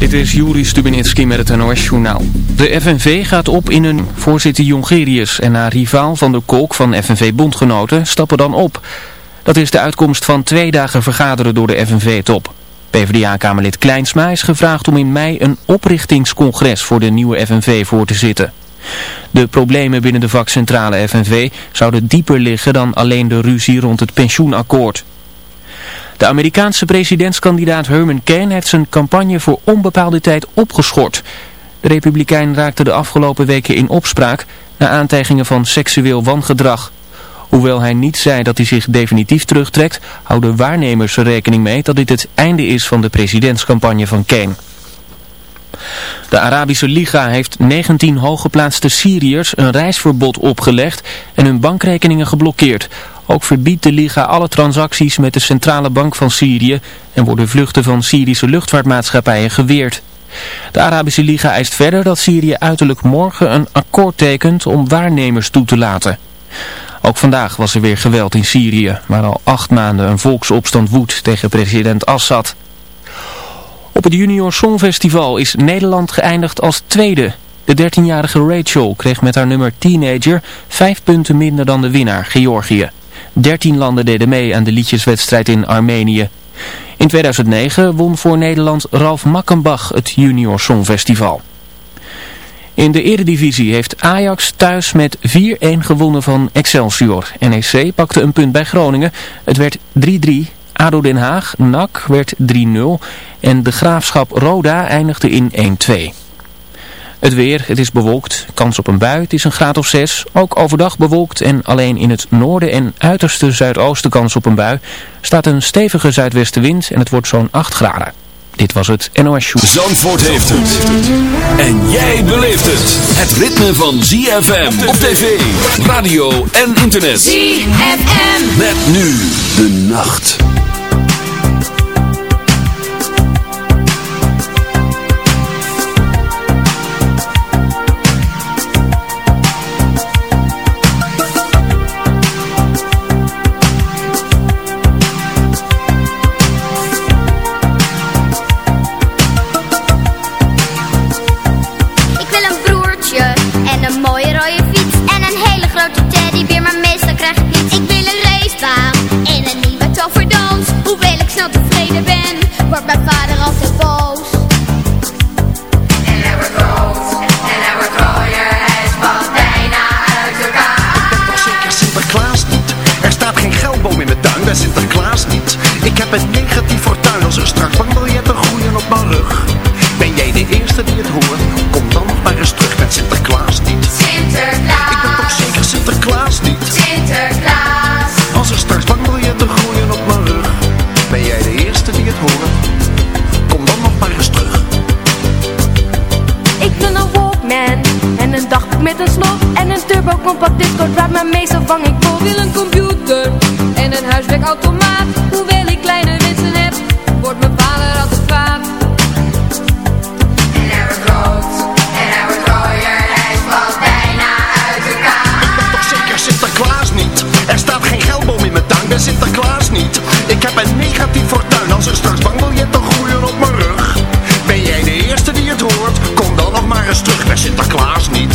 Dit is Juri Stubenitski met het NOS-journaal. De FNV gaat op in een voorzitter Jongerius en haar rivaal van de Kolk van FNV-bondgenoten stappen dan op. Dat is de uitkomst van twee dagen vergaderen door de FNV-top. PvdA-kamerlid Kleinsma is gevraagd om in mei een oprichtingscongres voor de nieuwe FNV voor te zitten. De problemen binnen de vakcentrale FNV zouden dieper liggen dan alleen de ruzie rond het pensioenakkoord. De Amerikaanse presidentskandidaat Herman Cain heeft zijn campagne voor onbepaalde tijd opgeschort. De republikein raakte de afgelopen weken in opspraak na aantijgingen van seksueel wangedrag. Hoewel hij niet zei dat hij zich definitief terugtrekt, houden waarnemers er rekening mee dat dit het einde is van de presidentscampagne van Cain. De Arabische Liga heeft 19 hooggeplaatste Syriërs een reisverbod opgelegd en hun bankrekeningen geblokkeerd. Ook verbiedt de Liga alle transacties met de centrale bank van Syrië en worden vluchten van Syrische luchtvaartmaatschappijen geweerd. De Arabische Liga eist verder dat Syrië uiterlijk morgen een akkoord tekent om waarnemers toe te laten. Ook vandaag was er weer geweld in Syrië, waar al acht maanden een volksopstand woedt tegen president Assad. Op het Junior Songfestival is Nederland geëindigd als tweede. De 13-jarige Rachel kreeg met haar nummer Teenager vijf punten minder dan de winnaar, Georgië. 13 landen deden mee aan de liedjeswedstrijd in Armenië. In 2009 won voor Nederland Ralf Makkenbach het Junior Songfestival. In de eredivisie heeft Ajax thuis met 4-1 gewonnen van Excelsior. NEC pakte een punt bij Groningen. Het werd 3-3. ADO Den Haag, NAC werd 3-0 en de Graafschap Roda eindigde in 1-2. Het weer, het is bewolkt, kans op een bui, het is een graad of 6. Ook overdag bewolkt en alleen in het noorden en uiterste zuidoosten kans op een bui. Staat een stevige zuidwestenwind en het wordt zo'n 8 graden. Dit was het NOS Show. Zandvoort heeft het. En jij beleeft het. Het ritme van ZFM op tv, radio en internet. ZFM. Met nu de nacht. Sinterklaas niet.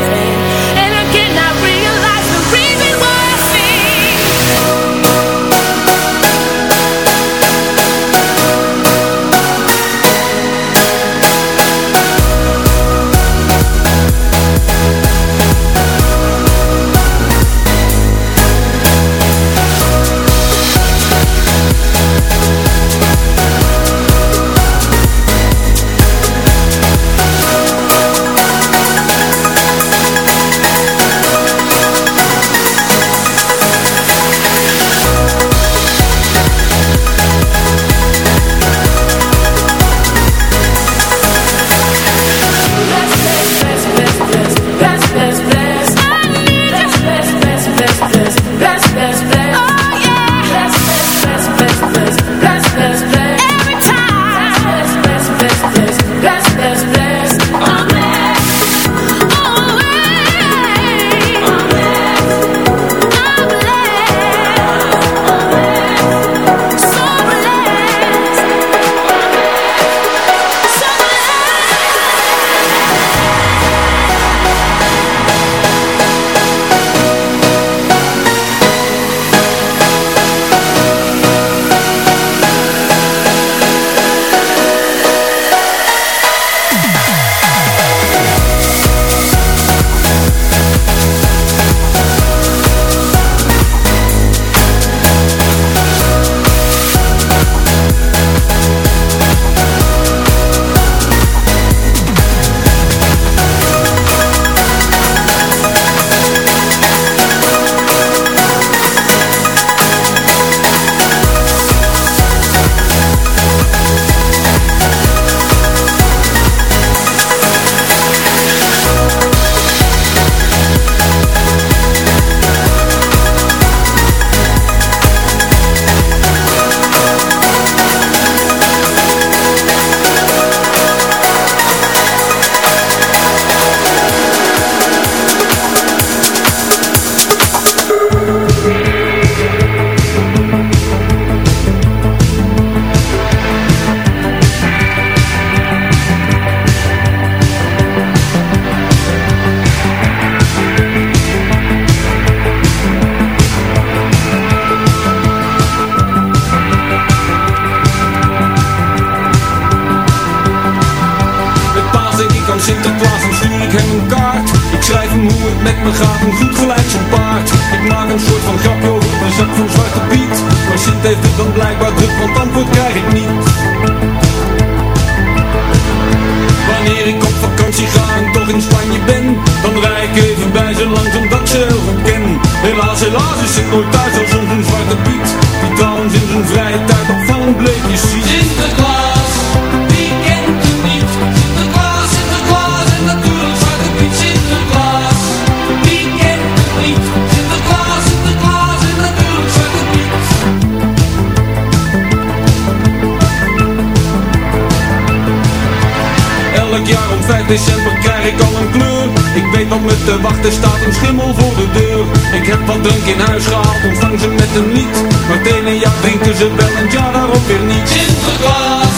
Weet wat me te wachten staat, een schimmel voor de deur. Ik heb wat drank in huis gehaald, ontvang ze met een Maar het ene jaar drinken ze wel en ja daarop weer niet. Sinterklaas,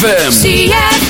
ZFM.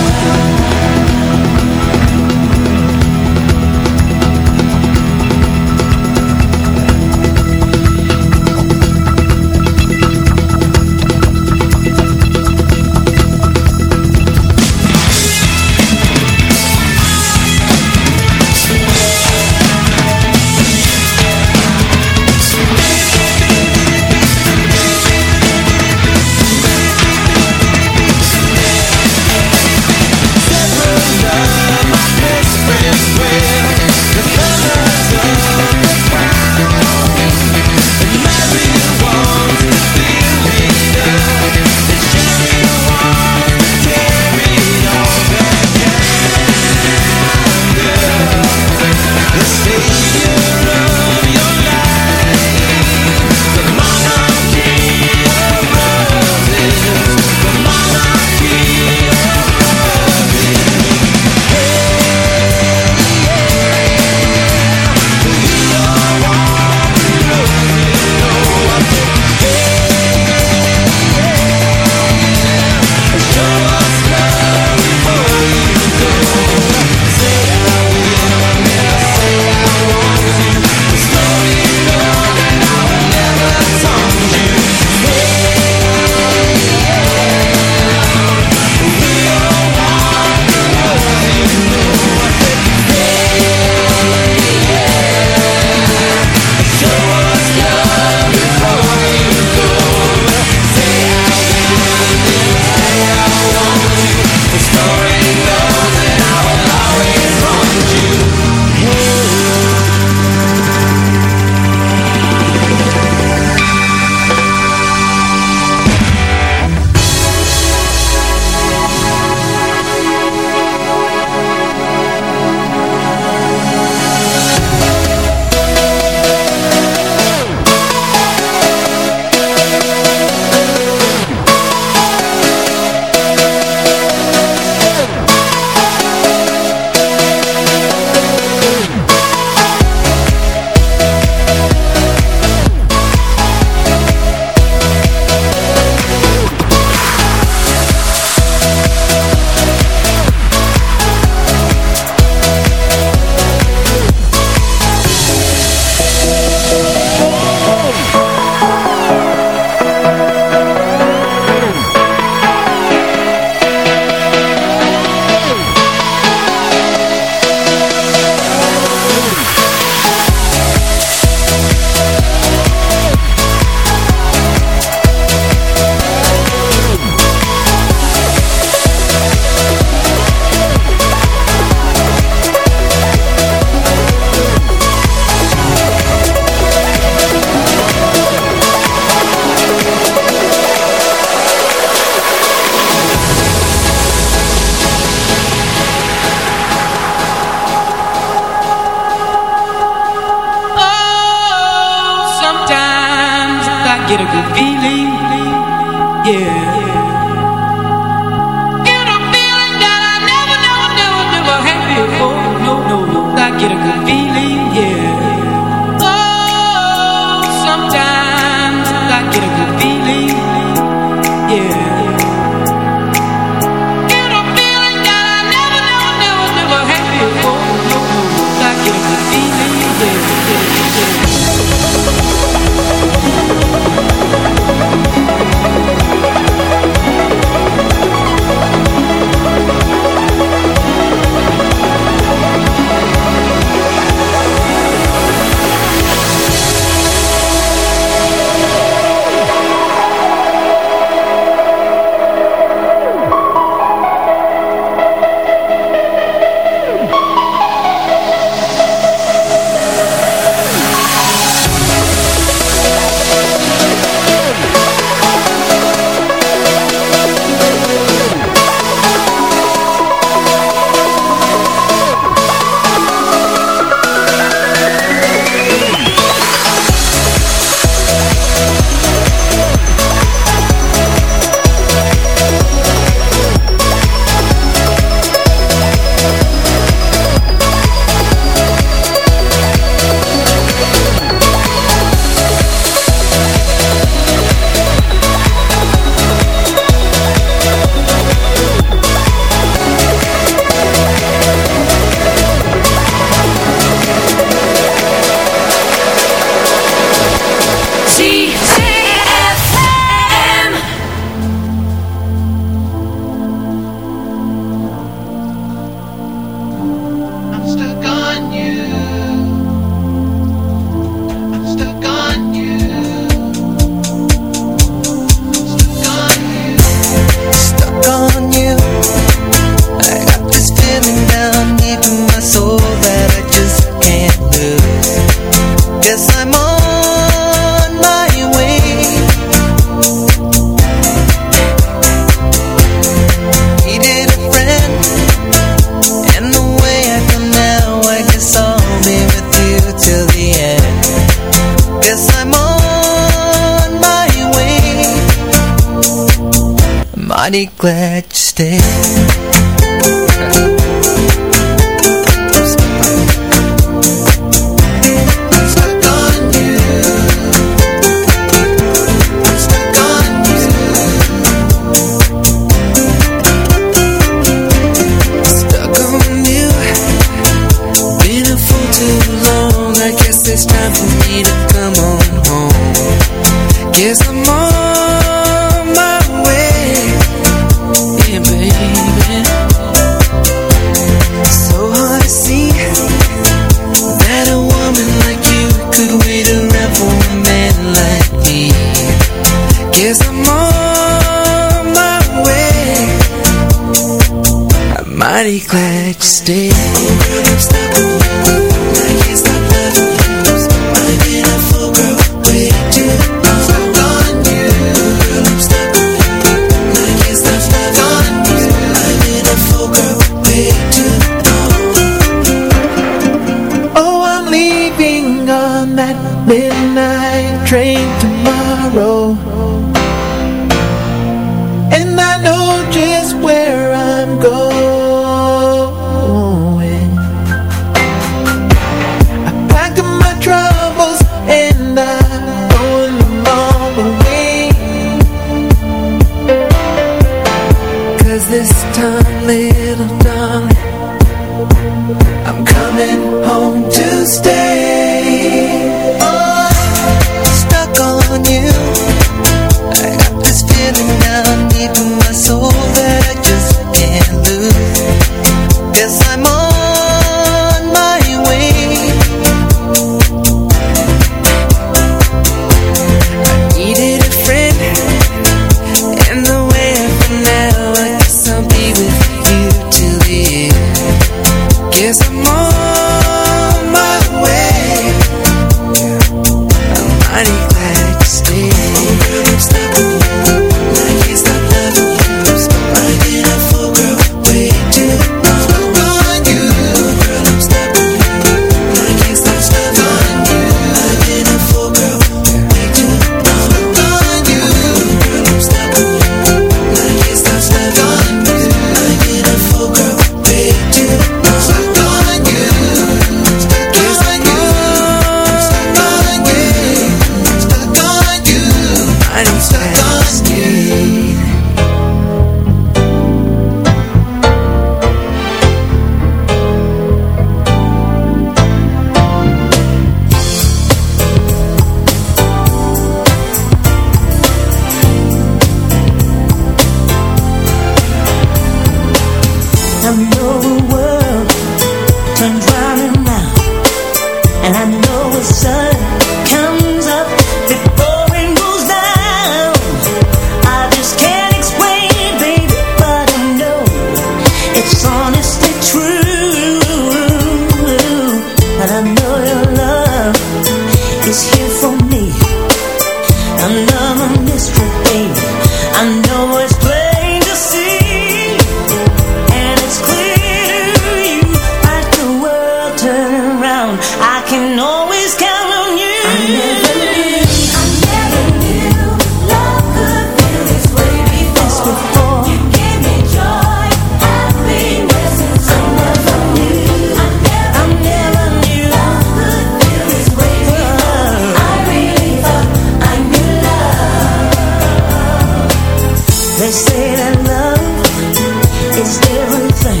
Is everything.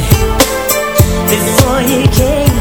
Before you came,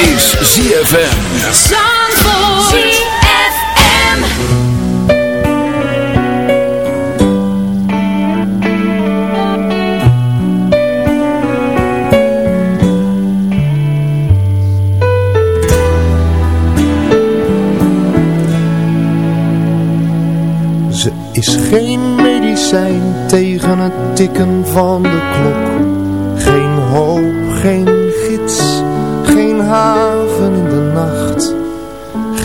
is ZFM. Ze is geen medicijn tegen het tikken van de klok.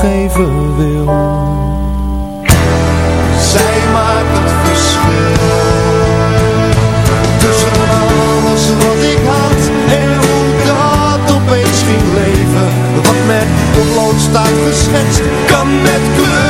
geven wil. Zij maakt het verschil. Tussen alles wat ik had en hoe dat opeens ging leven. Wat met potlood staat geschetst, kan met kleur.